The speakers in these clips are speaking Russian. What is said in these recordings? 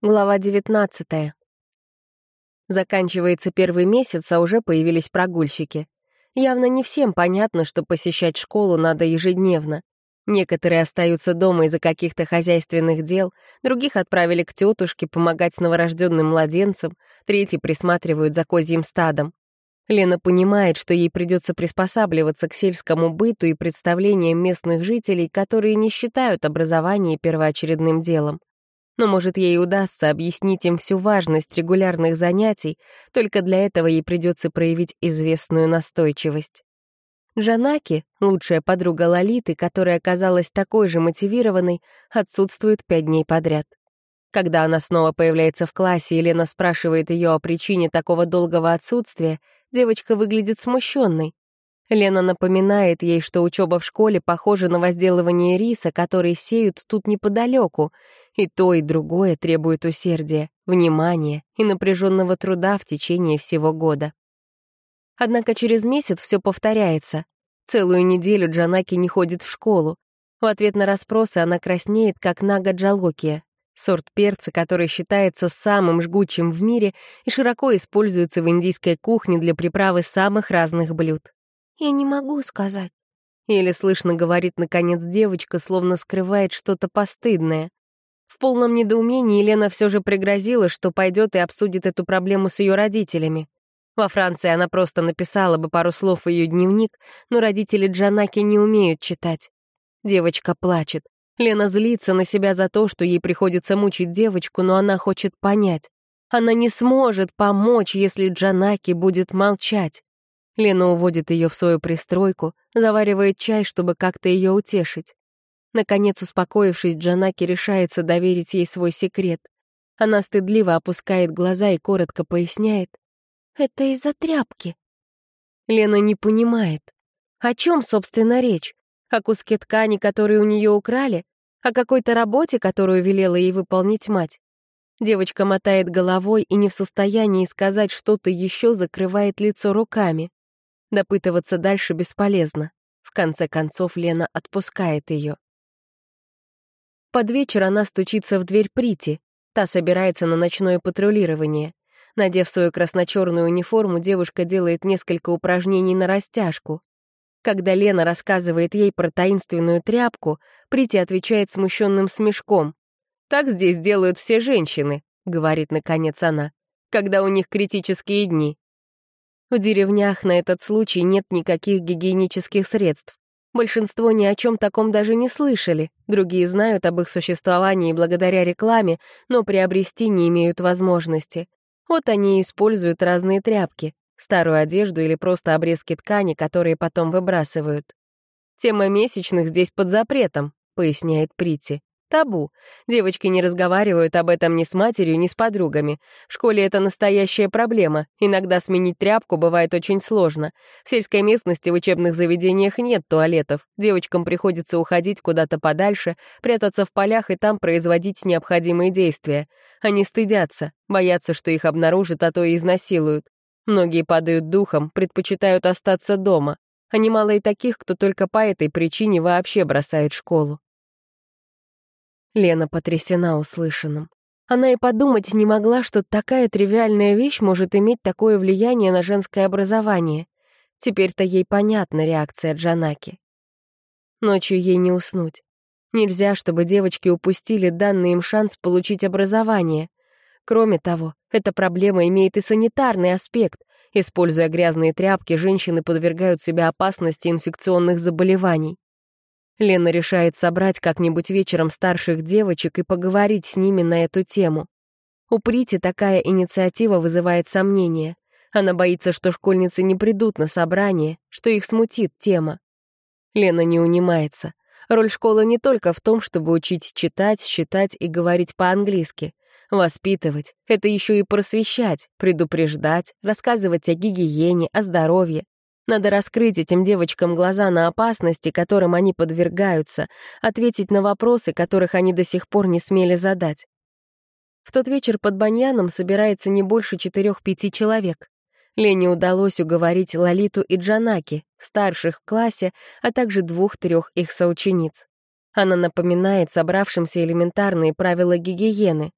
Глава 19. Заканчивается первый месяц, а уже появились прогульщики. Явно не всем понятно, что посещать школу надо ежедневно. Некоторые остаются дома из-за каких-то хозяйственных дел, других отправили к тетушке помогать с новорожденным младенцем, третьи присматривают за козьим стадом. Лена понимает, что ей придется приспосабливаться к сельскому быту и представлениям местных жителей, которые не считают образование первоочередным делом но, может, ей удастся объяснить им всю важность регулярных занятий, только для этого ей придется проявить известную настойчивость. Джанаки, лучшая подруга Лолиты, которая оказалась такой же мотивированной, отсутствует пять дней подряд. Когда она снова появляется в классе, и Лена спрашивает ее о причине такого долгого отсутствия, девочка выглядит смущенной. Лена напоминает ей, что учеба в школе похожа на возделывание риса, который сеют тут неподалеку, и то, и другое требует усердия, внимания и напряженного труда в течение всего года. Однако через месяц все повторяется. Целую неделю Джанаки не ходит в школу. В ответ на расспросы она краснеет, как нага джалокия, сорт перца, который считается самым жгучим в мире и широко используется в индийской кухне для приправы самых разных блюд. «Я не могу сказать». Еле слышно говорит, наконец, девочка, словно скрывает что-то постыдное. В полном недоумении Елена все же пригрозила, что пойдет и обсудит эту проблему с ее родителями. Во Франции она просто написала бы пару слов в ее дневник, но родители Джанаки не умеют читать. Девочка плачет. Лена злится на себя за то, что ей приходится мучить девочку, но она хочет понять. Она не сможет помочь, если Джанаки будет молчать. Лена уводит ее в свою пристройку, заваривает чай, чтобы как-то ее утешить. Наконец, успокоившись, Джанаки решается доверить ей свой секрет. Она стыдливо опускает глаза и коротко поясняет. «Это из-за тряпки». Лена не понимает. О чем, собственно, речь? О куске ткани, который у нее украли? О какой-то работе, которую велела ей выполнить мать? Девочка мотает головой и не в состоянии сказать что-то еще, закрывает лицо руками. Допытываться дальше бесполезно. В конце концов, Лена отпускает ее. Под вечер она стучится в дверь Прити. Та собирается на ночное патрулирование. Надев свою красно-черную униформу, девушка делает несколько упражнений на растяжку. Когда Лена рассказывает ей про таинственную тряпку, Прити отвечает смущенным смешком. «Так здесь делают все женщины», — говорит наконец она, «когда у них критические дни». В деревнях на этот случай нет никаких гигиенических средств. Большинство ни о чем таком даже не слышали, другие знают об их существовании благодаря рекламе, но приобрести не имеют возможности. Вот они и используют разные тряпки, старую одежду или просто обрезки ткани, которые потом выбрасывают. «Тема месячных здесь под запретом», — поясняет Прити. Табу. Девочки не разговаривают об этом ни с матерью, ни с подругами. В школе это настоящая проблема. Иногда сменить тряпку бывает очень сложно. В сельской местности в учебных заведениях нет туалетов. Девочкам приходится уходить куда-то подальше, прятаться в полях и там производить необходимые действия. Они стыдятся, боятся, что их обнаружат, а то и изнасилуют. Многие падают духом, предпочитают остаться дома. А немало и таких, кто только по этой причине вообще бросает школу. Лена потрясена услышанным. Она и подумать не могла, что такая тривиальная вещь может иметь такое влияние на женское образование. Теперь-то ей понятна реакция Джанаки. Ночью ей не уснуть. Нельзя, чтобы девочки упустили данный им шанс получить образование. Кроме того, эта проблема имеет и санитарный аспект. Используя грязные тряпки, женщины подвергают себя опасности инфекционных заболеваний. Лена решает собрать как-нибудь вечером старших девочек и поговорить с ними на эту тему. У Прити такая инициатива вызывает сомнения. Она боится, что школьницы не придут на собрание, что их смутит тема. Лена не унимается. Роль школы не только в том, чтобы учить читать, считать и говорить по-английски. Воспитывать — это еще и просвещать, предупреждать, рассказывать о гигиене, о здоровье, надо раскрыть этим девочкам глаза на опасности, которым они подвергаются, ответить на вопросы, которых они до сих пор не смели задать. В тот вечер под баньяном собирается не больше четырех-пяти человек. Лене удалось уговорить Лолиту и Джанаки, старших в классе, а также двух-трех их соучениц. Она напоминает собравшимся элементарные правила гигиены.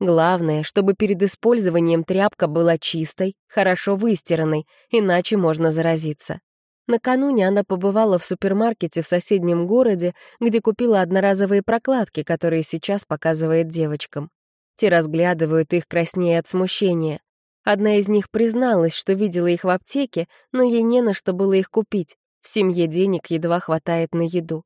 Главное, чтобы перед использованием тряпка была чистой, хорошо выстиранной, иначе можно заразиться. Накануне она побывала в супермаркете в соседнем городе, где купила одноразовые прокладки, которые сейчас показывает девочкам. Те разглядывают их краснее от смущения. Одна из них призналась, что видела их в аптеке, но ей не на что было их купить. В семье денег едва хватает на еду.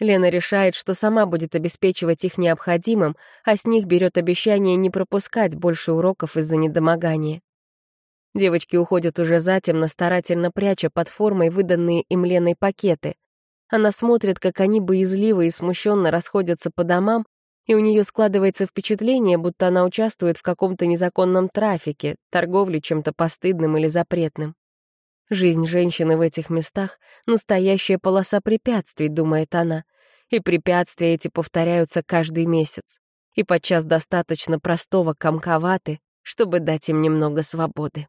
Лена решает, что сама будет обеспечивать их необходимым, а с них берет обещание не пропускать больше уроков из-за недомогания. Девочки уходят уже затемно, старательно пряча под формой выданные им Леной пакеты. Она смотрит, как они боязливо и смущенно расходятся по домам, и у нее складывается впечатление, будто она участвует в каком-то незаконном трафике, торговле чем-то постыдным или запретным. Жизнь женщины в этих местах — настоящая полоса препятствий, думает она, и препятствия эти повторяются каждый месяц, и подчас достаточно простого комковаты, чтобы дать им немного свободы.